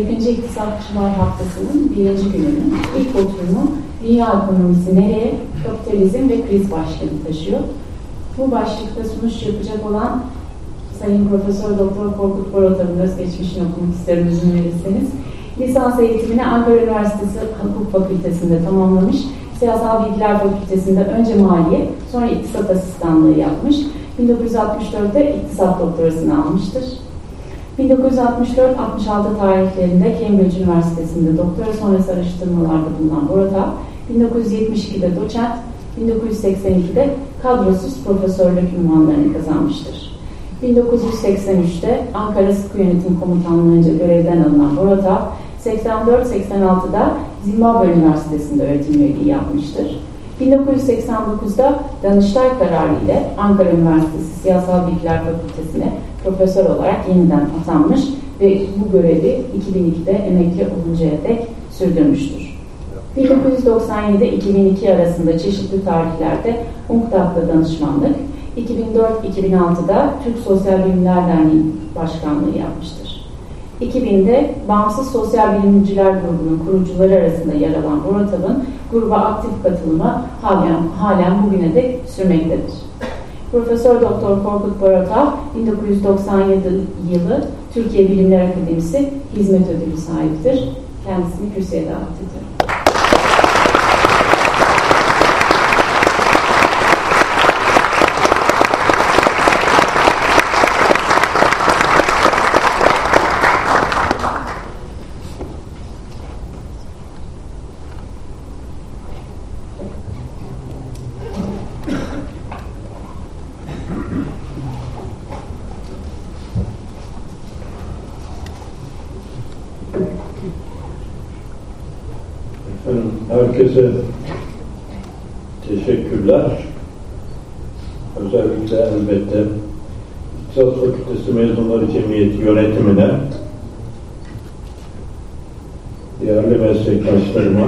Yakıncı İktisatçılar Haftası'nın birinci gününün ilk oturumu Dünya Ekonomisi Nereye? Kapitalizm ve Kriz başlığını taşıyor. Bu başlıkta sunuş yapacak olan Sayın Profesör Doktor Korkut Boratan'ın özgeçmişini okumak isterim izin verirseniz. Lisans eğitimini Ankara Üniversitesi Hukuk Fakültesi'nde tamamlamış. Siyasal Bilgiler Fakültesi'nde önce maliye, sonra iktisat asistanlığı yapmış. 1964'te iktisat doktorasını almıştır. 1964-66 tarihlerinde Cambridge Üniversitesi'nde doktora sonrası araştırmalarda bulunan Borata, 1972'de doçent, 1982'de kadrosuz profesörlük ünvanlarını kazanmıştır. 1983'te Ankara Sıkı Yönetim Komutanlığı'nca görevden alınan Borata, 84-86'da Zimbabwe Üniversitesi'nde öğretim üyeliği yapmıştır. 1989'da Danıştay kararı ile Ankara Üniversitesi Siyasal Bilgiler Fakültesi'ne profesör olarak yeniden atanmış ve bu görevi 2002'de emekli oluncaya dek sürdürmüştür. 1997-2002 arasında çeşitli tarihlerde UNCTAD'da danışmanlık, 2004-2006'da Türk Sosyal Bilimler Derneği Başkanlığı yapmıştır. 2000'de Bağımsız Sosyal Bilimciler Grubu'nun kurucuları arasında yer alan Boratav'ın gruba aktif katılımı halen, halen bugüne dek sürmektedir. Profesör Doktor Korkut Boratav 1997 yılı Türkiye Bilimler Akademisi Hizmet Ödülü sahibidir. Kendisini kürsüye davet ediyorum. Herkese teşekkürler. Özellikle elbette İktisat Fakültesi Mezunları Cemiyeti yönetimine, değerli meslektaşlarıma,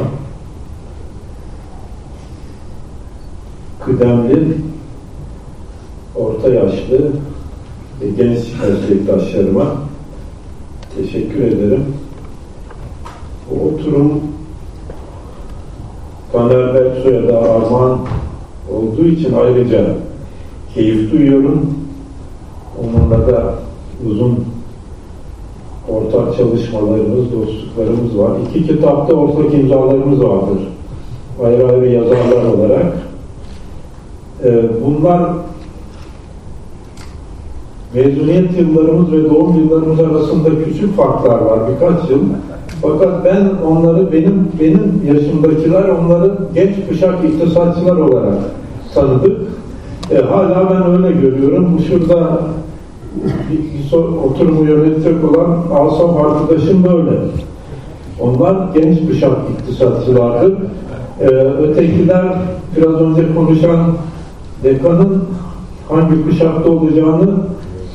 kıdemli, orta yaşlı ve genç meslektaşlarıma teşekkür ederim. Bu oturum Taner Berksoy'a da armağan olduğu için ayrıca keyif duyuyorum. Onunla da uzun ortak çalışmalarımız, dostluklarımız var. İki kitapta ortak imzalarımız vardır. Ayrı ayrı yazarlar olarak. Ee, bunlar mezuniyet yıllarımız ve doğum yıllarımız arasında küçük farklar var. Birkaç yıl. Fakat ben onları benim benim yaşımdakiler onları genç kuşak iktisatçılar olarak tanıdık. E, hala ben öyle görüyorum. Şurada oturumu yönetecek olan Asaf arkadaşım böyle. Onlar genç kuşak iktisatçılardı. E, ötekiler biraz önce konuşan dekanın hangi kuşakta olacağını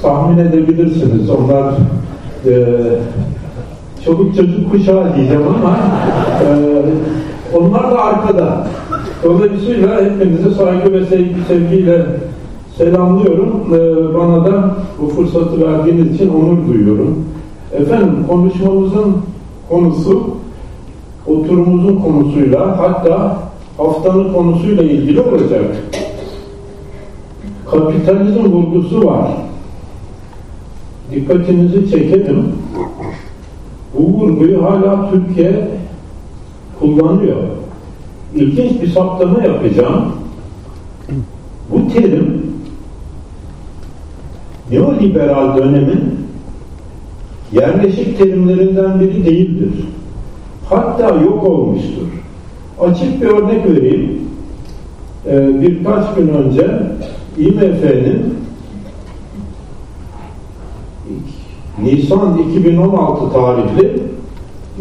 tahmin edebilirsiniz. Onlar e, çoluk çocuk kuşağı diyeceğim ama e, onlar da arkada. Dolayısıyla hepinizi saygı ve sevgiyle selamlıyorum. E, bana da bu fırsatı verdiğiniz için onur duyuyorum. Efendim konuşmamızın konusu oturumumuzun konusuyla hatta haftanın konusuyla ilgili olacak. Kapitalizm vurgusu var. Dikkatinizi çekelim bu vurguyu hala Türkiye kullanıyor. İlginç bir saptama yapacağım. Bu terim neoliberal dönemin yerleşik terimlerinden biri değildir. Hatta yok olmuştur. Açık bir örnek vereyim. Ee, birkaç gün önce IMF'nin Nisan 2016 tarihli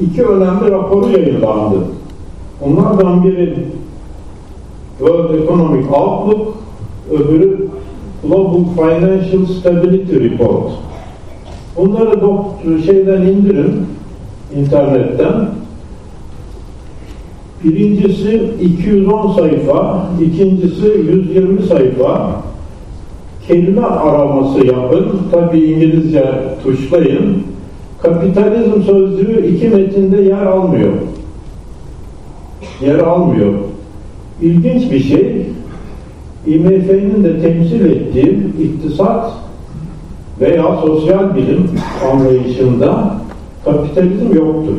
iki önemli raporu yayınlandı. Onlardan biri World Economic Outlook, öbürü Global Financial Stability Report. Bunları şeyden indirin, internetten. Birincisi 210 sayfa, ikincisi 120 sayfa kelime araması yapın. Tabi İngilizce tuşlayın. kapitalizm sözlüğü iki metinde yer almıyor. Yer almıyor. İlginç bir şey, IMF'nin de temsil ettiği iktisat veya sosyal bilim anlayışında kapitalizm yoktur.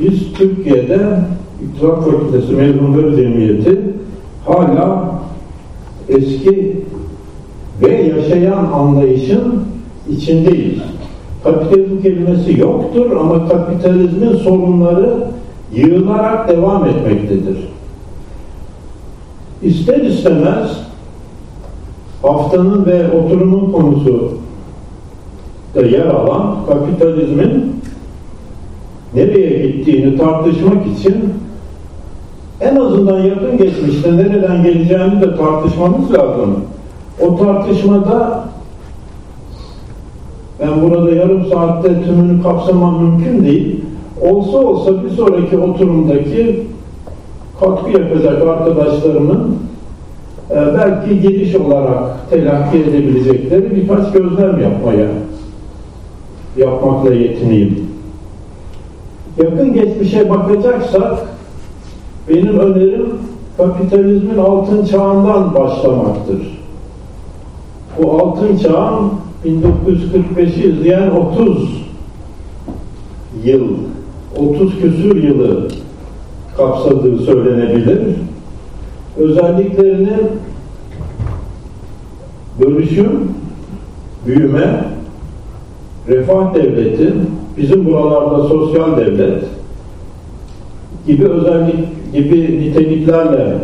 Biz Türkiye'de İktisat Fakültesi Mezunları Cemiyeti hala eski ve yaşayan anlayışın içindeyiz. Kapitalizm kelimesi yoktur ama kapitalizmin sorunları yığılarak devam etmektedir. İster istemez haftanın ve oturumun konusu da yer alan kapitalizmin nereye gittiğini tartışmak için en azından yakın geçmişte nereden geleceğini de tartışmamız lazım. O tartışmada ben burada yarım saatte tümünü kapsamam mümkün değil. Olsa olsa bir sonraki oturumdaki katkı yapacak arkadaşlarımın e, belki giriş olarak telakki edebilecekleri birkaç gözlem yapmaya yapmakla yetineyim. Yakın geçmişe bakacaksak benim önerim kapitalizmin altın çağından başlamaktır. Bu altın çağın 1945'i izleyen 30 yıl, 30 küsür yılı kapsadığı söylenebilir. Özelliklerini bölüşüm, büyüme, refah devleti, bizim buralarda sosyal devlet gibi özellik gibi niteliklerle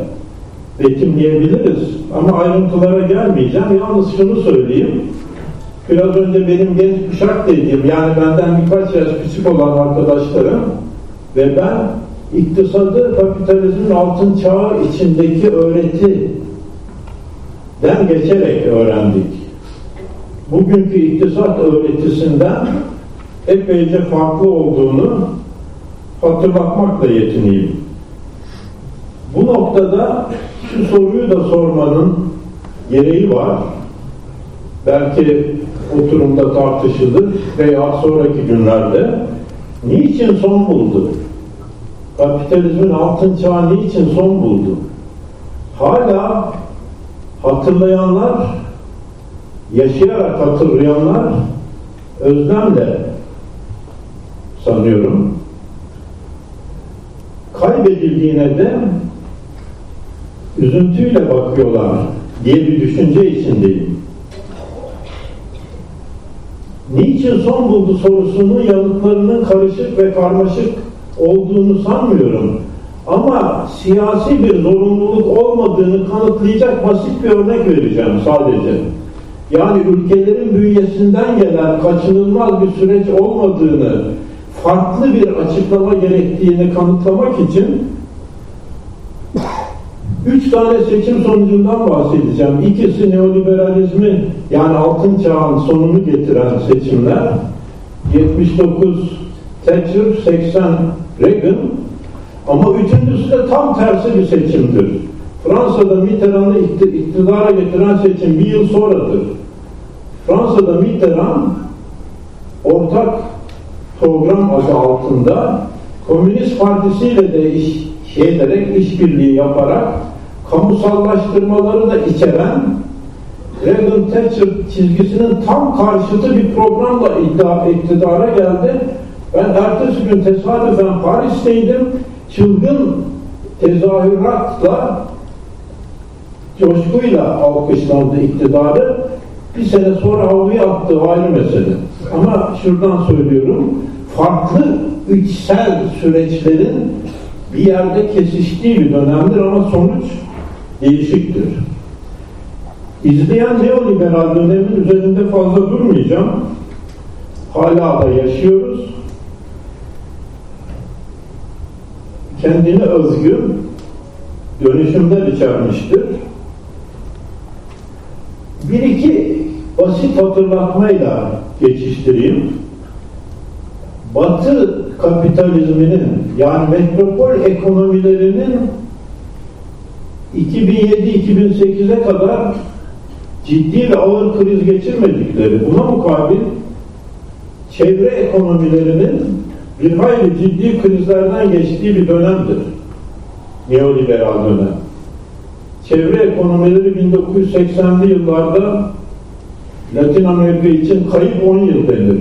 betimleyebiliriz. Ama ayrıntılara gelmeyeceğim. Yalnız şunu söyleyeyim. Biraz önce benim genç kuşak dediğim, yani benden birkaç yaş küçük olan arkadaşlarım ve ben iktisadı kapitalizmin altın çağı içindeki öğretiden geçerek öğrendik. Bugünkü iktisat öğretisinden epeyce farklı olduğunu hatırlatmakla yetineyim. Bu noktada şu soruyu da sormanın gereği var. Belki oturumda tartışılır veya sonraki günlerde niçin son buldu? Kapitalizmin altın çağı niçin son buldu? Hala hatırlayanlar, yaşayarak hatırlayanlar özlemle sanıyorum kaybedildiğine de üzüntüyle bakıyorlar diye bir düşünce içindeyim. Niçin son buldu sorusunun yanıtlarının karışık ve karmaşık olduğunu sanmıyorum. Ama siyasi bir zorunluluk olmadığını kanıtlayacak basit bir örnek vereceğim sadece. Yani ülkelerin bünyesinden gelen kaçınılmaz bir süreç olmadığını, farklı bir açıklama gerektiğini kanıtlamak için üç tane seçim sonucundan bahsedeceğim. İkisi neoliberalizmi yani altın çağın sonunu getiren seçimler. 79 Thatcher, 80 Reagan ama üçüncüsü de tam tersi bir seçimdir. Fransa'da Mitterrand'ı iktidara getiren seçim bir yıl sonradır. Fransa'da Mitterrand ortak program adı altında Komünist Partisi ile de iş şey ederek, işbirliği yaparak kamusallaştırmaları da içeren Reagan Thatcher çizgisinin tam karşıtı bir programla iddia, iktidara geldi. Ben ertesi gün tesadüfen Paris'teydim. Çılgın tezahüratla coşkuyla alkışlandı iktidarı. Bir sene sonra havluya attı ayrı mesele. Ama şuradan söylüyorum, farklı içsel süreçlerin bir yerde kesiştiği bir dönemdir ama sonuç değişiktir. İzleyen neoliberal dönemin üzerinde fazla durmayacağım. Hala da yaşıyoruz. Kendine özgü dönüşümler içermiştir. Bir iki basit hatırlatmayla geçiştireyim. Batı kapitalizminin yani metropol ekonomilerinin 2007-2008'e kadar ciddi ve ağır kriz geçirmedikleri, buna mukabil çevre ekonomilerinin bir hayli ciddi krizlerden geçtiği bir dönemdir. Neoliberal dönem. Çevre ekonomileri 1980'li yıllarda Latin Amerika için kayıp 10 yıl denir.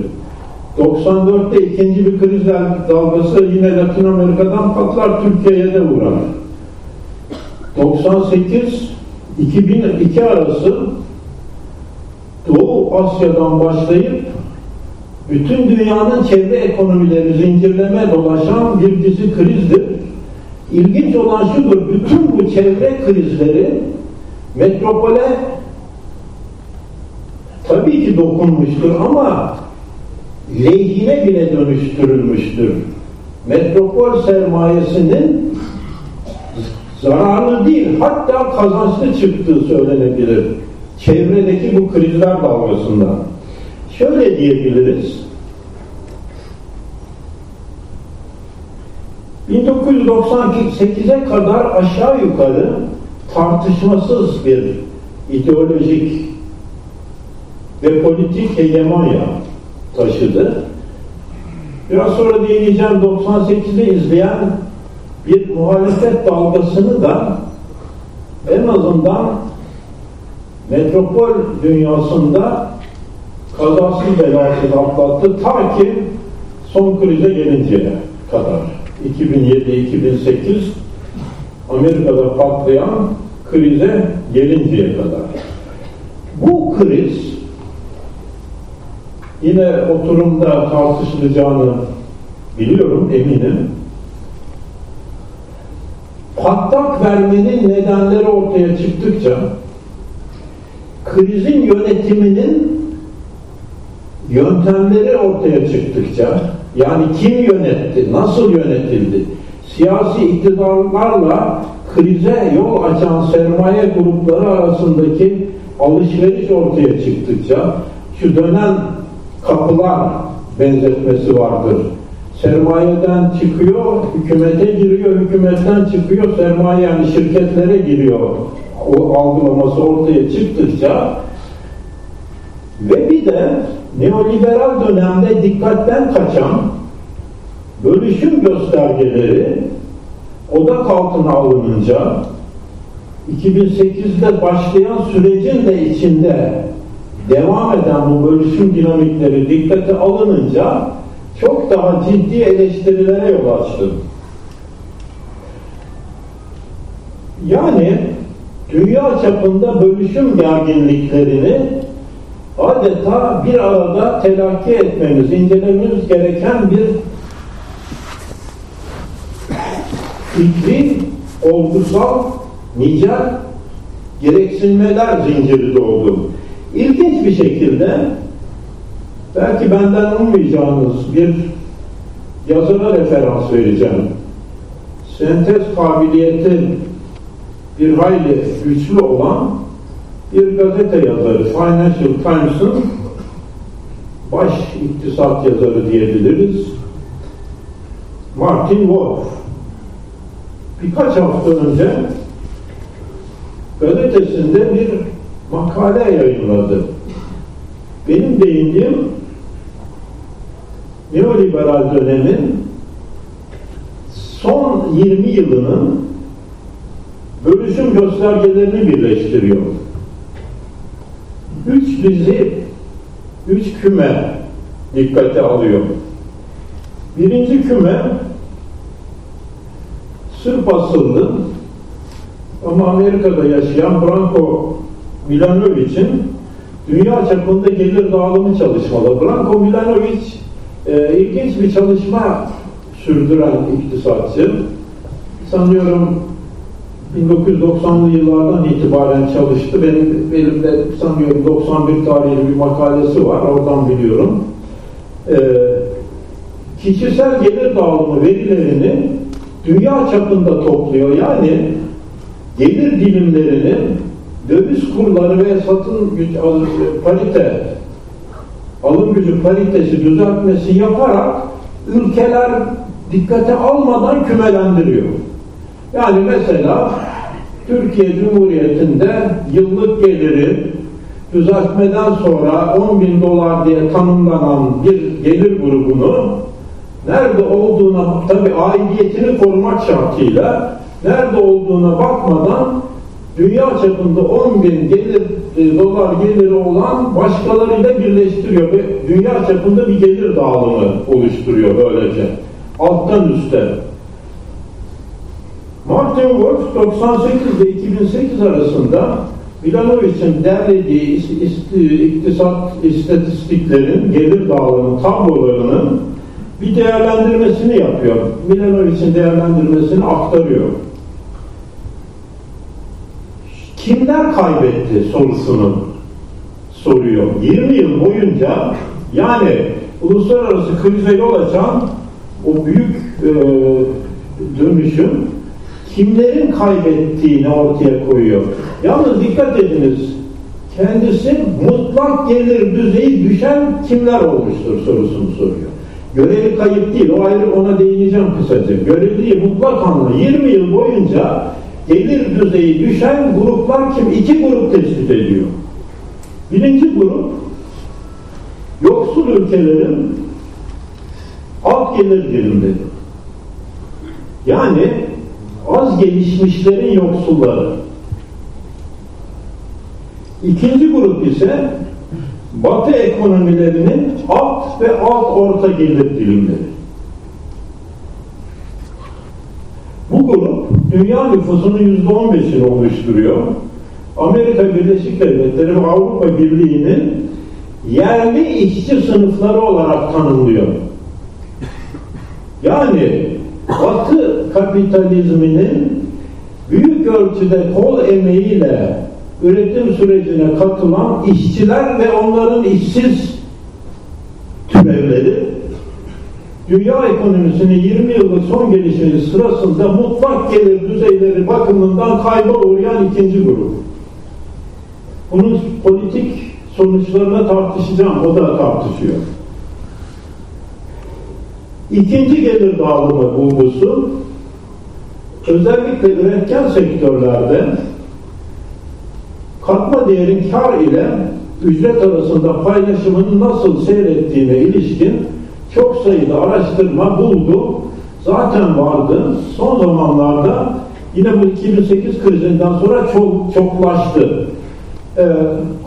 94'te ikinci bir kriz dalgası yine Latin Amerika'dan patlar Türkiye'ye de uğrar. 98 2002 arası Doğu Asya'dan başlayıp bütün dünyanın çevre ekonomileri zincirleme dolaşan bir dizi krizdir. İlginç olan şudur, bütün bu çevre krizleri metropole tabii ki dokunmuştur ama lehine bile dönüştürülmüştür. Metropol sermayesinin zararlı değil, hatta kazançlı çıktığı söylenebilir. Çevredeki bu krizler dalgasından. Şöyle diyebiliriz. 1998'e kadar aşağı yukarı tartışmasız bir ideolojik ve politik hegemonya taşıdı. Biraz sonra değineceğim 98'i izleyen bir muhalefet dalgasını da en azından metropol dünyasında kazasız belasız atlattı ta ki son krize gelinceye kadar. 2007-2008 Amerika'da patlayan krize gelinceye kadar. Bu kriz yine oturumda tartışılacağını biliyorum, eminim. Patlak vermenin nedenleri ortaya çıktıkça krizin yönetiminin yöntemleri ortaya çıktıkça yani kim yönetti, nasıl yönetildi, siyasi iktidarlarla krize yol açan sermaye grupları arasındaki alışveriş ortaya çıktıkça şu dönen kapılar benzetmesi vardır. Sermayeden çıkıyor, hükümete giriyor, hükümetten çıkıyor, sermaye yani şirketlere giriyor. O algılaması ortaya çıktıkça ve bir de neoliberal dönemde dikkatten kaçan bölüşüm göstergeleri odak altına alınınca 2008'de başlayan sürecin de içinde devam eden bu bölüşüm dinamikleri dikkate alınınca çok daha ciddi eleştirilere yol açtı. Yani dünya çapında bölüşüm gerginliklerini adeta bir arada telakki etmemiz, incelememiz gereken bir fikri, olgusal, nicel gereksinmeler zinciri doğdu. İlginç bir şekilde belki benden ummayacağınız bir yazara referans vereceğim. Sentez kabiliyeti bir hayli güçlü olan bir gazete yazarı, Financial Times'ın baş iktisat yazarı diyebiliriz. Martin Wolf. Birkaç hafta önce gazetesinde bir makale yayınladı. Benim değindiğim neoliberal dönemin son 20 yılının bölüşüm göstergelerini birleştiriyor. Üç dizi, üç küme dikkate alıyor. Birinci küme Sırp asıllı ama Amerika'da yaşayan Branko Milanovic'in dünya çapında gelir dağılımı çalışmaları. Branko Milanovic e, ilginç bir çalışma sürdüren iktisatçı. Sanıyorum 1990'lı yıllardan itibaren çalıştı. Benim elimde sanıyorum 91 tarihli bir makalesi var. Oradan biliyorum. Ee, kişisel gelir dağılımı verilerini dünya çapında topluyor. Yani gelir dilimlerini döviz kurları ve satın güç parite alım gücü paritesi düzeltmesi yaparak ülkeler dikkate almadan kümelendiriyor. Yani mesela Türkiye Cumhuriyeti'nde yıllık geliri düzeltmeden sonra 10 bin dolar diye tanımlanan bir gelir grubunu nerede olduğuna tabi aidiyetini korumak şartıyla nerede olduğuna bakmadan dünya çapında 10 bin gelir, e, dolar geliri olan başkalarıyla birleştiriyor ve dünya çapında bir gelir dağılımı oluşturuyor böylece. Alttan üste. Martin Wolf 98 ve 2008 arasında Milanovic'in derlediği iktisat istatistiklerin, gelir dağılımı tablolarının bir değerlendirmesini yapıyor. Milanovic'in değerlendirmesini aktarıyor. Kimler kaybetti sorusunu soruyor. 20 yıl boyunca yani uluslararası krize yol açan o büyük e, dönüşüm kimlerin kaybettiğini ortaya koyuyor. Yalnız dikkat ediniz kendisi mutlak gelir düzeyi düşen kimler olmuştur sorusunu soruyor. Görevi kayıp değil, o ayrı ona değineceğim kısaca. Görevi mutlak anla 20 yıl boyunca gelir düzeyi düşen gruplar kim? İki grup tespit ediyor. Birinci grup yoksul ülkelerin alt gelir dilimleri. Yani az gelişmişlerin yoksulları. İkinci grup ise Batı ekonomilerinin alt ve alt orta gelir dilimleri. Bu grup dünya nüfusunun yüzde on beşini oluşturuyor. Amerika Birleşik Devletleri ve Avrupa Birliği'nin yerli işçi sınıfları olarak tanımlıyor. Yani Batı kapitalizminin büyük ölçüde kol emeğiyle üretim sürecine katılan işçiler ve onların işsiz türevleri dünya ekonomisinin 20 yıllık son gelişmesi sırasında mutlak gelir düzeyleri bakımından kayba uğrayan ikinci grup. Bunun politik sonuçlarına tartışacağım, o da tartışıyor. İkinci gelir dağılımı bulgusu özellikle üretken sektörlerde katma değerin kar ile ücret arasında paylaşımının nasıl seyrettiğine ilişkin çok sayıda araştırma buldu. Zaten vardı. Son zamanlarda yine bu 2008 krizinden sonra çok çoklaştı. Ee,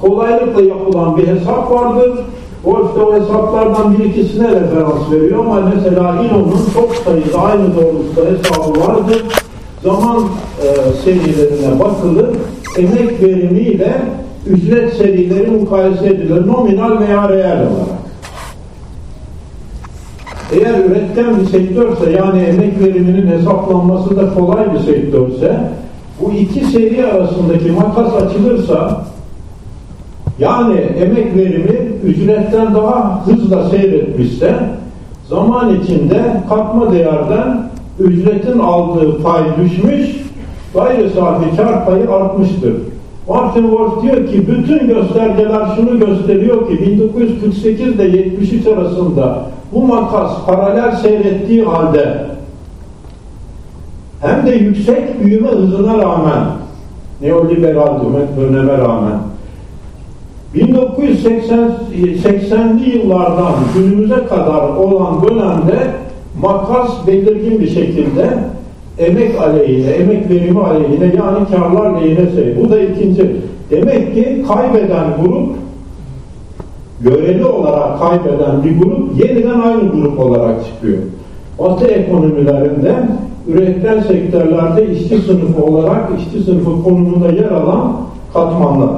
kolaylıkla yapılan bir hesap vardır. O işte o hesaplardan bir ikisine referans veriyor ama mesela İLO'nun çok sayıda aynı doğrultuda hesabı vardır. Zaman e, serilerine bakılır. Emek verimiyle ücret serileri mukayese edilir. Nominal veya reel olarak. Eğer üretken bir sektörse yani emek veriminin hesaplanması da kolay bir sektörse bu iki seri arasındaki makas açılırsa yani emek verimi ücretten daha hızla seyretmişse zaman içinde katma değerden ücretin aldığı pay düşmüş gayri safi kar payı artmıştır. Wolf diyor ki bütün göstergeler şunu gösteriyor ki 1948 ile 73 arasında bu makas paralel seyrettiği halde hem de yüksek büyüme hızına rağmen neoliberal döneme rağmen 1980'li yıllardan günümüze kadar olan dönemde makas belirgin bir şekilde emek aleyhine, emek verimi aleyhine yani karlar lehine şey. Bu da ikinci. Demek ki kaybeden grup göreli olarak kaybeden bir grup yeniden aynı grup olarak çıkıyor. Batı ekonomilerinde üretilen sektörlerde işçi sınıfı olarak işçi sınıfı konumunda yer alan katmanlar.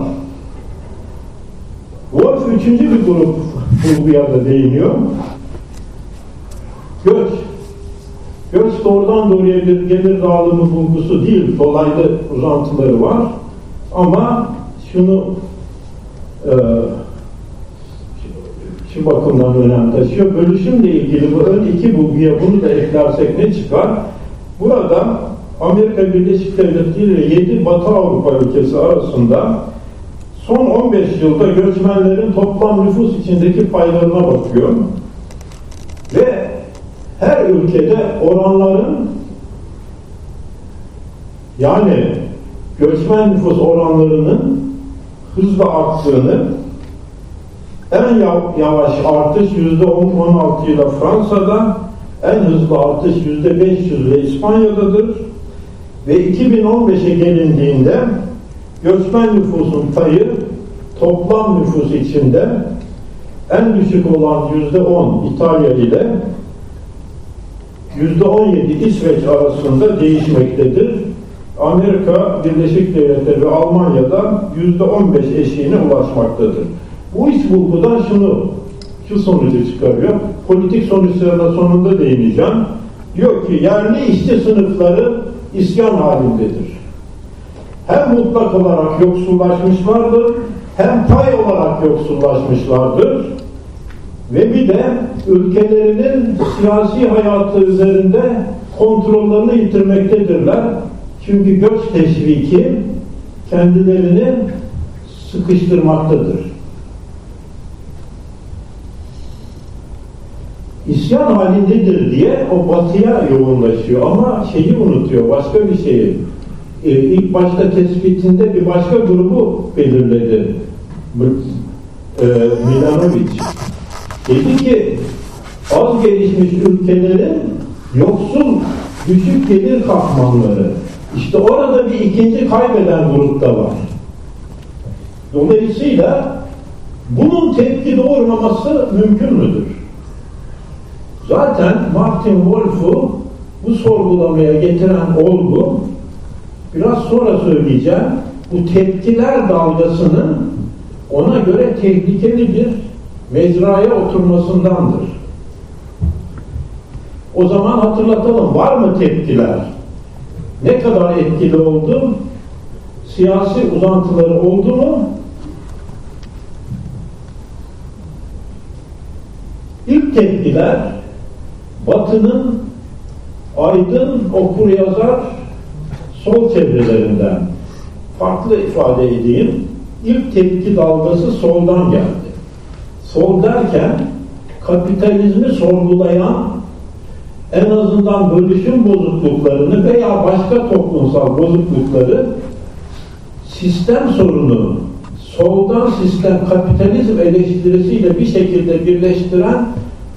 Wolf üçüncü bir grup bulguya da değiniyor. Göç. Göç doğrudan doğruya bir gelir dağılımı bulgusu değil, dolaylı uzantıları var. Ama şunu e, şu bakımdan önem taşıyor. Bölüşümle ilgili bu ön iki bulguya bunu da eklersek ne çıkar? Burada Amerika Birleşik Devletleri ile 7 Batı Avrupa ülkesi arasında son 15 yılda göçmenlerin toplam nüfus içindeki paylarına bakıyor. Ve her ülkede oranların yani göçmen nüfus oranlarının hızla arttığını en yavaş artış yüzde 10-16 ile Fransa'da, en hızlı artış yüzde 500 ile İspanya'dadır. Ve 2015'e gelindiğinde göçmen nüfusun payı toplam nüfus içinde en düşük olan yüzde 10 İtalya ile 17 İsveç arasında değişmektedir. Amerika Birleşik Devletleri ve Almanya'da yüzde 15 eşiğine ulaşmaktadır. Bu iş bulgudan şunu, şu sonucu çıkarıyor. Politik sonuçlarına sonunda değineceğim. Diyor ki yerli işçi sınıfları isyan halindedir. Hem mutlak olarak yoksullaşmışlardır, hem pay olarak yoksullaşmışlardır ve bir de ülkelerinin siyasi hayatı üzerinde kontrollerini yitirmektedirler. Çünkü göç teşviki kendilerini sıkıştırmaktadır. İsyan halindedir diye o batıya yoğunlaşıyor ama şeyi unutuyor, başka bir şeyi. Ee, ilk başta tespitinde bir başka grubu belirledi. Ee, Milanovic. Dedi ki az gelişmiş ülkelerin yoksul düşük gelir kahramanları. İşte orada bir ikinci kaybeden grupta var. Dolayısıyla bunun tepki doğurmaması mümkün müdür? Zaten Martin Wolf'u bu sorgulamaya getiren olgu biraz sonra söyleyeceğim bu tepkiler dalgasının ona göre tehlikeli bir mecraya oturmasındandır. O zaman hatırlatalım var mı tepkiler? Ne kadar etkili oldu? Siyasi uzantıları oldu mu? İlk tepkiler Batı'nın aydın okur yazar sol çevrelerinden farklı ifade edeyim ilk tepki dalgası soldan geldi. Sol derken kapitalizmi sorgulayan en azından bölüşüm bozukluklarını veya başka toplumsal bozuklukları sistem sorunu soldan sistem kapitalizm eleştirisiyle bir şekilde birleştiren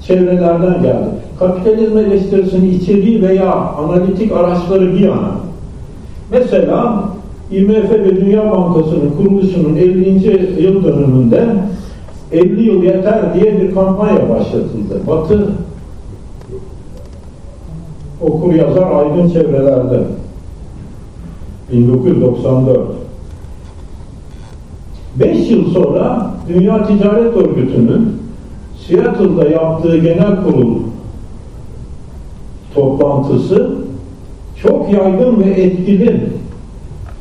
çevrelerden geldi. Kapitalizm eleştirisinin içeriği veya analitik araçları bir yana. Mesela IMF ve Dünya Bankası'nın kuruluşunun 50. yıl dönümünde 50 yıl yeter diye bir kampanya başlatıldı. Batı okur yazar aydın çevrelerde 1994 5 yıl sonra Dünya Ticaret Örgütü'nün Seattle'da yaptığı genel kurul toplantısı çok yaygın ve etkili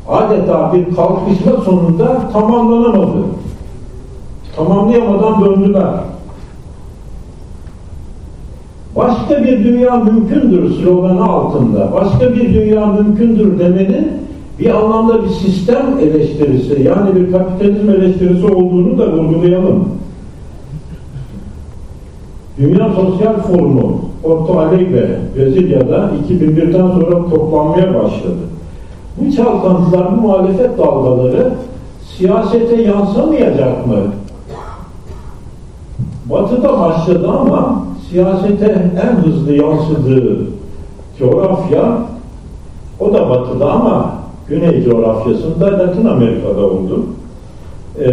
adeta bir kalkışma sonunda tamamlanamadı. Tamamlayamadan döndüler. Başka bir dünya mümkündür sloganı altında. Başka bir dünya mümkündür demenin bir anlamda bir sistem eleştirisi yani bir kapitalizm eleştirisi olduğunu da vurgulayalım. Dünya Sosyal Forumu Porto Alegre, Brezilya'da 2001'den sonra toplanmaya başladı. Bu çalkantılar, bu muhalefet dalgaları siyasete yansımayacak mı? Batı'da başladı ama siyasete en hızlı yansıdığı coğrafya o da batıda ama güney coğrafyasında Latin Amerika'da oldu. Ee,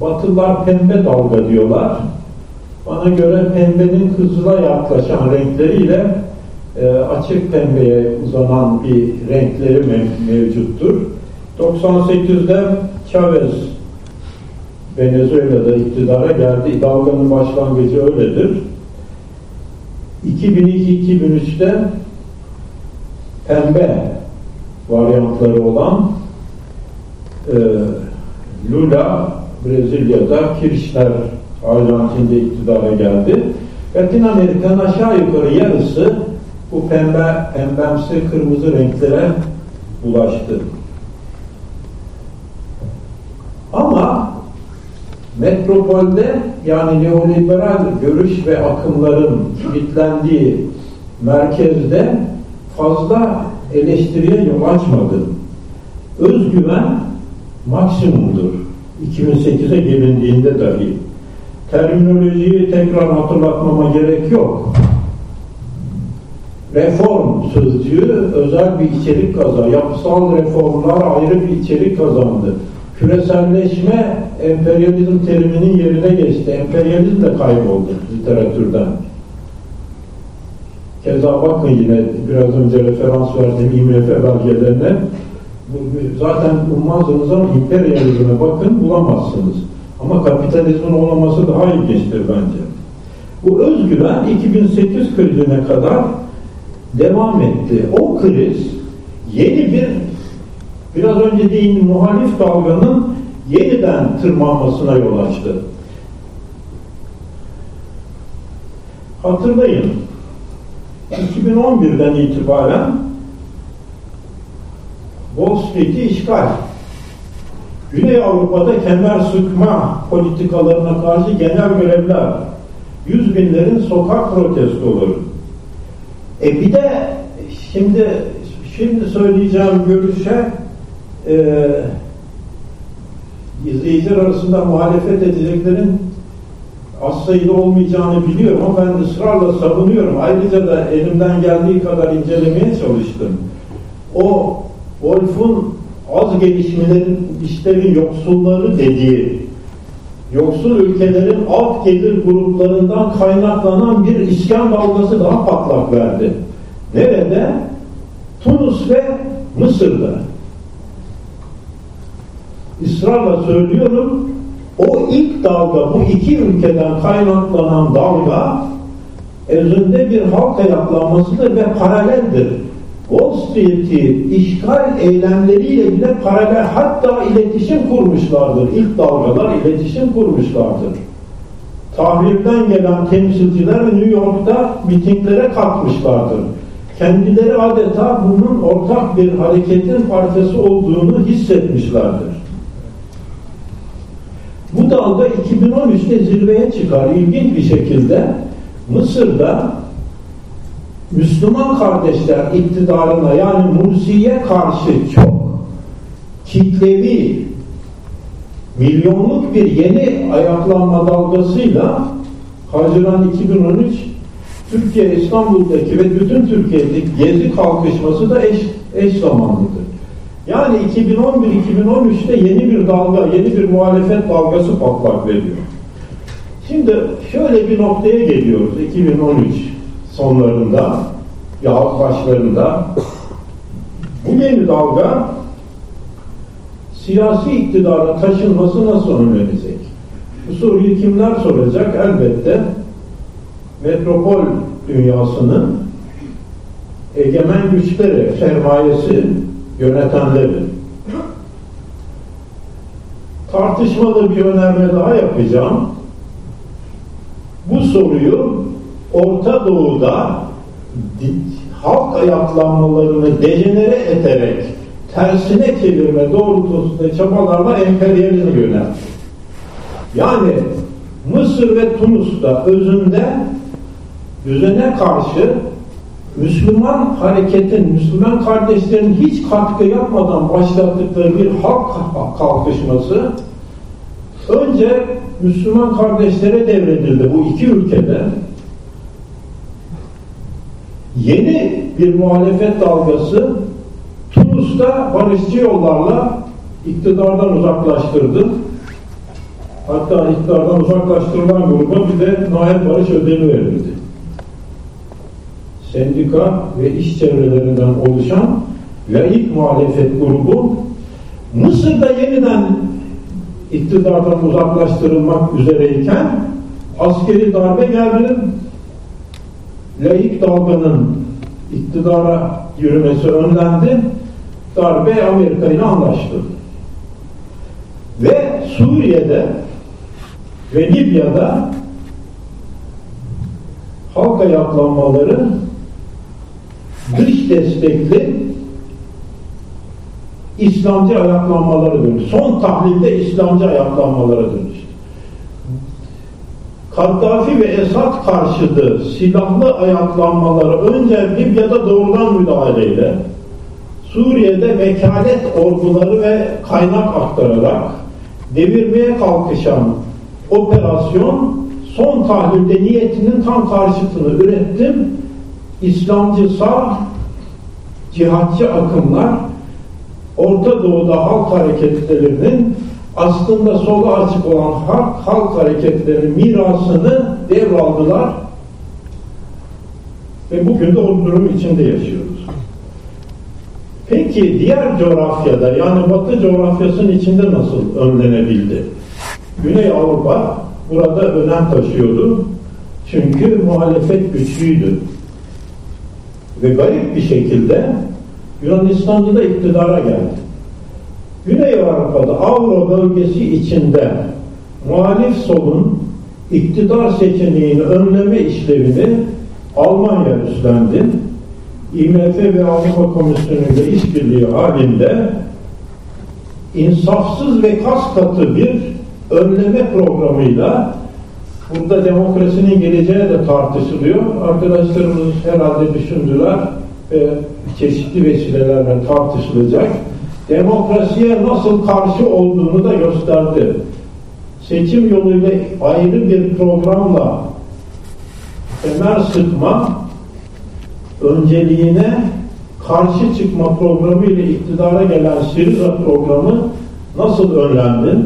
Batılılar pembe dalga diyorlar. Bana göre pembenin kızıla yaklaşan renkleriyle e, açık pembeye uzanan bir renkleri mev mevcuttur. 98'de Chavez Venezuela'da iktidara geldi. Dalganın başlangıcı öyledir. 2002-2003'te pembe varyantları olan e, Lula Brezilya'da, Kirchner Arjantin'de iktidara geldi. Latin Amerika'nın aşağı yukarı yarısı bu pembe, pembemsi kırmızı renklere ulaştı. Ama metropolde yani neoliberal görüş ve akımların kilitlendiği merkezde fazla eleştiriye yol açmadı. Özgüven maksimumdur. 2008'e gelindiğinde dahi. Terminolojiyi tekrar hatırlatmama gerek yok. Reform sözcüğü özel bir içerik kazandı. Yapısal reformlar ayrı bir içerik kazandı. Küreselleşme emperyalizm teriminin yerine geçti. Emperyalizm de kayboldu literatürden. Keza bakın yine biraz önce referans verdiğim IMF belgelerine zaten ummazdınız ama emperyalizme bakın bulamazsınız. Ama kapitalizmin olmaması daha ilginçtir bence. Bu özgüven 2008 krizine kadar devam etti. O kriz yeni bir biraz önce değindim muhalif dalganın yeniden tırmanmasına yol açtı. Hatırlayın 2011'den itibaren Wall Street'i işgal. Güney Avrupa'da kemer sıkma politikalarına karşı genel görevler, yüz binlerin sokak protestoları. E bir de şimdi şimdi söyleyeceğim görüşe e, izleyiciler arasında muhalefet edeceklerin az sayıda olmayacağını biliyorum ama ben ısrarla savunuyorum. Ayrıca da elimden geldiği kadar incelemeye çalıştım. O Wolf'un az gelişmelerin, işlerin yoksulları dediği yoksul ülkelerin alt gelir gruplarından kaynaklanan bir iskan dalgası daha patlak verdi. Nerede? Tunus ve Mısır'da. Israrla söylüyorum, o ilk dalga, bu iki ülkeden kaynaklanan dalga özünde bir halk ayaklanmasıdır ve paraleldir. Wall Street'i işgal eylemleriyle bile paralel hatta iletişim kurmuşlardır. İlk dalgalar iletişim kurmuşlardır. Tahrirden gelen temsilciler New York'ta mitinglere kalkmışlardır. Kendileri adeta bunun ortak bir hareketin parçası olduğunu hissetmişlerdir. Bu dalga 2013'te zirveye çıkar. İlginç bir şekilde Mısır'da Müslüman kardeşler iktidarına yani Mursi'ye karşı çok kitlevi milyonluk bir yeni ayaklanma dalgasıyla Haziran 2013 Türkiye İstanbul'daki ve bütün Türkiye'deki gezi kalkışması da eş, eş zamanlıdır. Yani 2011-2013'te yeni bir dalga, yeni bir muhalefet dalgası patlak veriyor. Şimdi şöyle bir noktaya geliyoruz 2013 sonlarında yahut başlarında. Bu yeni dalga siyasi iktidara taşınması nasıl önlenecek? Bu soruyu kimler soracak? Elbette metropol dünyasının egemen güçleri, sermayesi, yönetenleri. Tartışmalı bir önerme daha yapacağım. Bu soruyu Orta Doğu'da halk ayaklanmalarını dejenere ederek tersine çevirme doğrultusunda çabalarla emperyalizm yöneltti. Yani Mısır ve Tunus'ta özünde düzene karşı Müslüman hareketin, Müslüman kardeşlerin hiç katkı yapmadan başlattıkları bir halk kalkışması önce Müslüman kardeşlere devredildi bu iki ülkede. Yeni bir muhalefet dalgası Tunus'ta barışçı yollarla iktidardan uzaklaştırdı. Hatta iktidardan uzaklaştırılan gruba bir de Nail Barış ödemi verildi sendika ve iş çevrelerinden oluşan laik muhalefet grubu Mısır'da yeniden iktidardan uzaklaştırılmak üzereyken askeri darbe geldi. Laik dalganın iktidara yürümesi önlendi. Darbe Amerika ile anlaştı. Ve Suriye'de ve Libya'da halk ayaklanmaları dış destekli İslamcı ayaklanmaları dönüştü. Son tahlilde İslamcı ayaklanmalara dönüştü. Kaddafi ve Esad karşıtı silahlı ayaklanmaları önce Libya'da doğrudan müdahaleyle Suriye'de vekalet orduları ve kaynak aktararak devirmeye kalkışan operasyon son tahlilde niyetinin tam karşıtını ürettim. İslamcı sağ cihatçı akımlar Orta Doğu'da halk hareketlerinin aslında sola açık olan halk, halk hareketlerinin mirasını devraldılar ve bugün de o durum içinde yaşıyoruz. Peki diğer coğrafyada yani Batı coğrafyasının içinde nasıl önlenebildi? Güney Avrupa burada önem taşıyordu. Çünkü muhalefet güçlüydü. Ve garip bir şekilde Yunanistan'da da iktidara geldi. Güney Avrupa'da Avro bölgesi içinde muhalif solun iktidar seçeneğini önleme işlevini Almanya üstlendi. IMF ve Avrupa Komisyonu ile işbirliği halinde insafsız ve kas katı bir önleme programıyla burada demokrasinin geleceği de tartışılıyor. Arkadaşlarımız herhalde düşündüler ve çeşitli vesilelerle tartışılacak. Demokrasiye nasıl karşı olduğunu da gösterdi. Seçim yoluyla ayrı bir programla kemer sıkma önceliğine karşı çıkma programı ile iktidara gelen Siriza programı nasıl önlendi?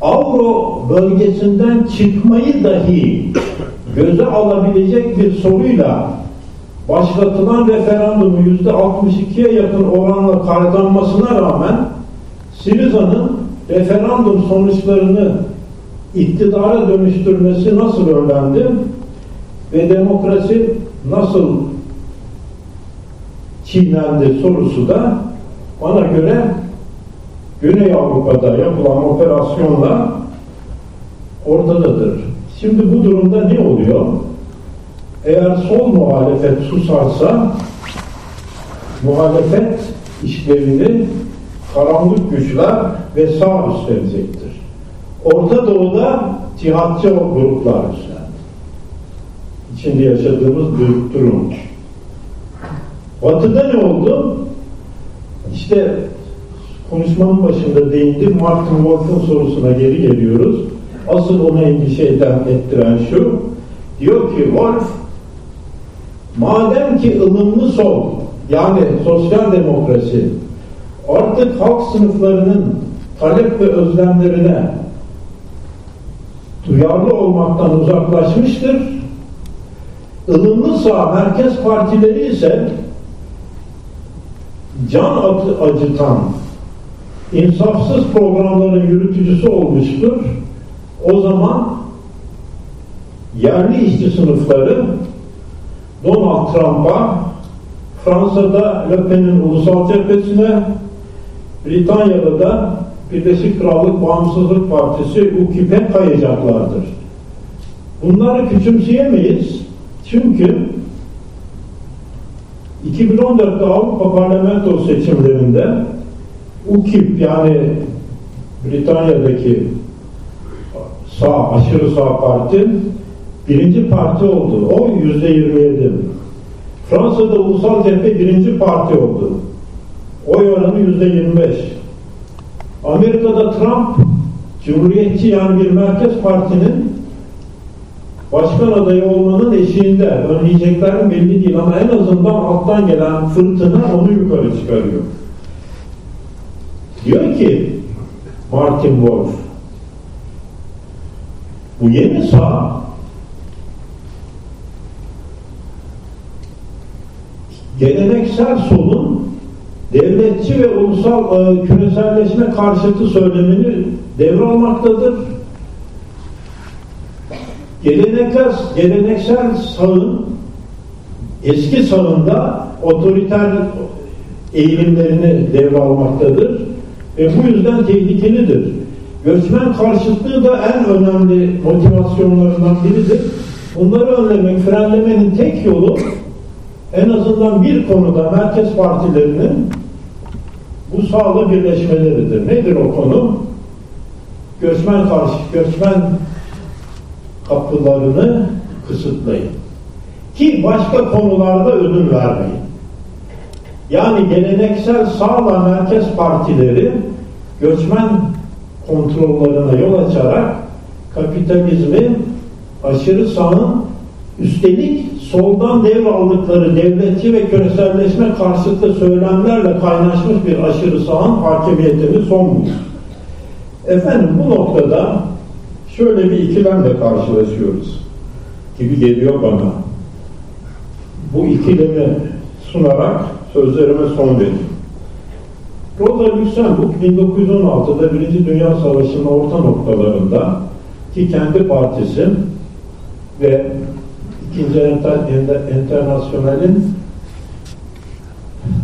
Avro bölgesinden çıkmayı dahi göze alabilecek bir soruyla başlatılan referandumu yüzde 62'ye yakın oranla kazanmasına rağmen Siriza'nın referandum sonuçlarını iktidara dönüştürmesi nasıl önlendi ve demokrasi nasıl çiğnendi sorusu da bana göre Güney Avrupa'da yapılan operasyonla ortadadır. Şimdi bu durumda ne oluyor? Eğer sol muhalefet susarsa muhalefet işlevini karanlık güçler ve sağ üstlenecektir. Orta Doğu'da cihatçı gruplar üstlendi. İçinde yaşadığımız bir durum. Batı'da ne oldu? İşte konuşmanın başında değindim. Martin Wolf'un sorusuna geri geliyoruz. Asıl ona endişe eden, ettiren şu. Diyor ki Wolf madem ki ılımlı sol yani sosyal demokrasi artık halk sınıflarının talep ve özlemlerine duyarlı olmaktan uzaklaşmıştır. ılımlı sağ merkez partileri ise can acıtan insafsız programların yürütücüsü olmuştur. O zaman yerli işçi sınıfları Donald Trump'a Fransa'da Le Pen'in ulusal cephesine Britanya'da da Birleşik Krallık Bağımsızlık Partisi UKIP'e kayacaklardır. Bunları küçümseyemeyiz. Çünkü 2014'te Avrupa Parlamento seçimlerinde UKIP yani Britanya'daki sağ, aşırı sağ parti birinci parti oldu. O yüzde 27. Fransa'da Ulusal Cephe birinci parti oldu. Oy oranı yüzde 25. Amerika'da Trump Cumhuriyetçi yani bir merkez partinin başkan adayı olmanın eşiğinde önleyeceklerin belli değil ama en azından alttan gelen fırtına onu yukarı çıkarıyor. Diyor ki Martin Wolf bu yeni sağ geleneksel solun devletçi ve ulusal e, küreselleşme karşıtı söylemini devralmaktadır. Geleneksel, geleneksel sağın eski sağında otoriter eğilimlerini devralmaktadır ve bu yüzden tehlikelidir. Göçmen karşıtlığı da en önemli motivasyonlarından biridir. Bunları önlemek, frenlemenin tek yolu en azından bir konuda merkez partilerinin bu sağlı birleşmeleridir. Nedir o konu? Göçmen karşı, göçmen kapılarını kısıtlayın. Ki başka konularda ödün vermeyin. Yani geleneksel sağla merkez partileri göçmen kontrollerine yol açarak kapitalizmi aşırı sağın üstelik soldan devraldıkları devletçi ve küreselleşme karşıtı söylemlerle kaynaşmış bir aşırı sağın hakimiyetini son bulur. Efendim bu noktada şöyle bir ikilemle karşılaşıyoruz gibi geliyor bana. Bu ikilemi sunarak sözlerime son vereyim. Rosa Luxemburg 1916'da Birinci Dünya Savaşı'nın orta noktalarında ki kendi partisi ve İkinci Enternasyonel'in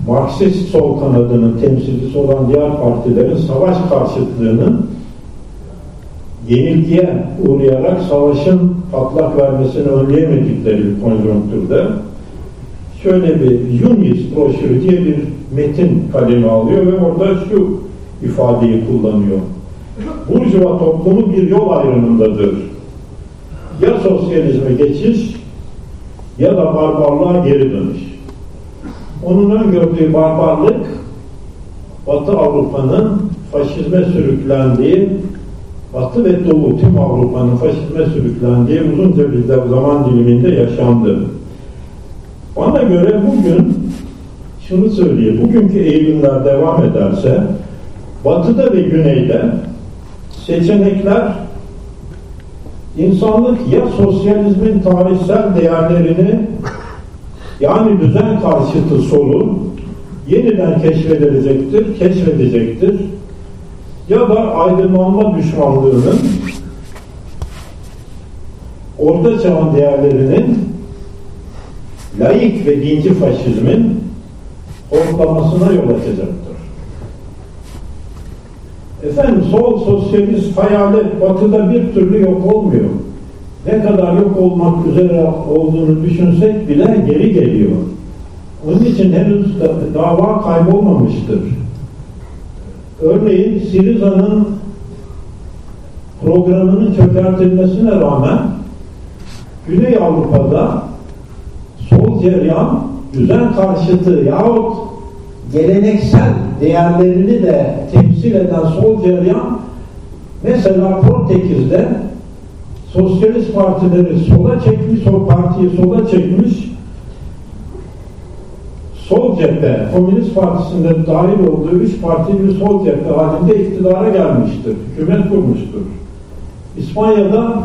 Marksist sol kanadının temsilcisi olan diğer partilerin savaş karşıtlığının yenilgiye uğrayarak savaşın patlak vermesini önleyemedikleri bir konjonktürde şöyle bir Yunis broşürü diye bir metin kalemi alıyor ve orada şu ifadeyi kullanıyor. Burjuva toplumu bir yol ayrımındadır. Ya sosyalizme geçiş ya da barbarlığa geri dönüş. Onun öngördüğü barbarlık Batı Avrupa'nın faşizme sürüklendiği Batı ve Doğu tüm Avrupa'nın faşizme sürüklendiği uzunca bir zaman diliminde yaşandı. Bana göre bugün şunu söyleyeyim, bugünkü eğilimler devam ederse Batı'da ve Güney'de seçenekler insanlık ya sosyalizmin tarihsel değerlerini yani düzen karşıtı solu yeniden keşfedilecektir, keşfedecektir. Ya da aydınlanma düşmanlığının orta çağın değerlerinin laik ve dinci faşizmin ortalamasına yol açacaktır. Efendim sol sosyalist hayalet batıda bir türlü yok olmuyor. Ne kadar yok olmak üzere olduğunu düşünsek bile geri geliyor. Onun için henüz dava kaybolmamıştır. Örneğin Siriza'nın programının çökertilmesine rağmen Güney Avrupa'da ceryan düzen karşıtı yahut geleneksel değerlerini de temsil eden sol ceryan mesela Portekiz'de sosyalist partileri sola çekmiş, o partiyi sola çekmiş sol cephe, Komünist Partisi'nde dahil olduğu üç parti bir sol cephe halinde iktidara gelmiştir. Hükümet kurmuştur. İspanya'da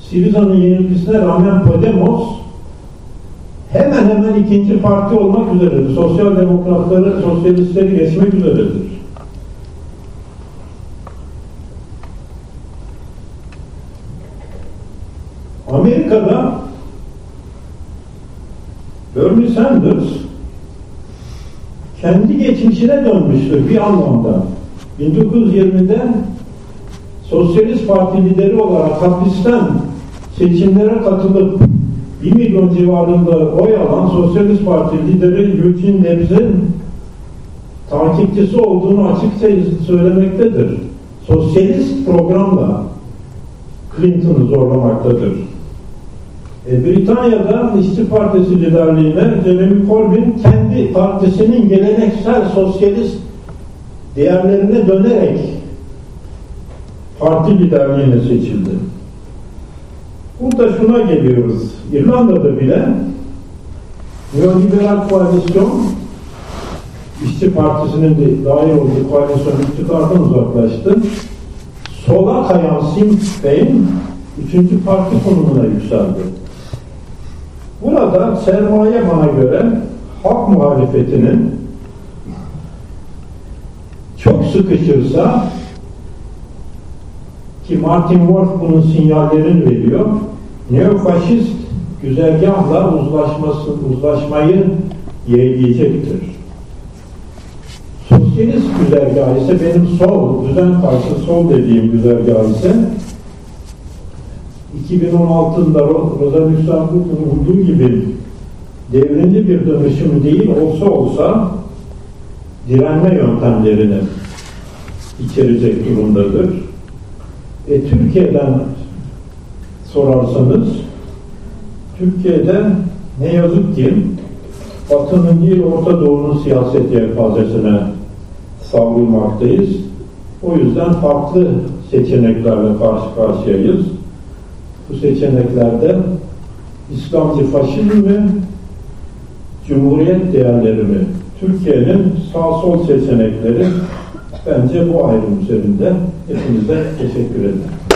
Siriza'nın yenilgisine rağmen Podemos hemen hemen ikinci parti olmak üzeredir. Sosyal demokratları, sosyalistleri geçmek üzeredir. Amerika'da Bernie Sanders kendi geçmişine dönmüştür bir anlamda. 1920'de Sosyalist Parti lideri olarak hapisten seçimlere katılıp 1 milyon civarında oy alan Sosyalist Parti lideri Eugene Debs'in takipçisi olduğunu açıkça söylemektedir. Sosyalist programla Clinton'ı zorlamaktadır. E, Britanya'da İşçi Partisi liderliğine Jeremy Corbyn kendi partisinin geleneksel sosyalist değerlerine dönerek parti liderliğine seçildi. Burada şuna geliyoruz. İrlanda'da bile neoliberal koalisyon İşçi Partisi'nin de dahil olduğu koalisyon iktidardan uzaklaştı. Sola kayan Sinn Féin üçüncü parti konumuna yükseldi. Burada sermaye bana göre halk muhalefetinin çok sıkışırsa ki Martin Wolf bunun sinyallerini veriyor. Neofaşist güzergahla uzlaşması, uzlaşmayı yeğleyecektir. Sosyalist güzergah ise benim sol, düzen karşı sol dediğim güzergah ise 2016'da Rosa Luxemburg'un olduğu gibi devrimci bir dönüşüm değil olsa olsa direnme yöntemlerini içerecek durumdadır. E, Türkiye'den sorarsanız Türkiye'de ne yazık ki Batı'nın değil Orta Doğu'nun siyaset yelpazesine savrulmaktayız. O yüzden farklı seçeneklerle karşı karşıyayız. Bu seçeneklerde İslamcı faşizm mi, Cumhuriyet değerleri mi? Türkiye'nin sağ sol seçenekleri bence bu ayrım üzerinde. Hepinize teşekkür ederim.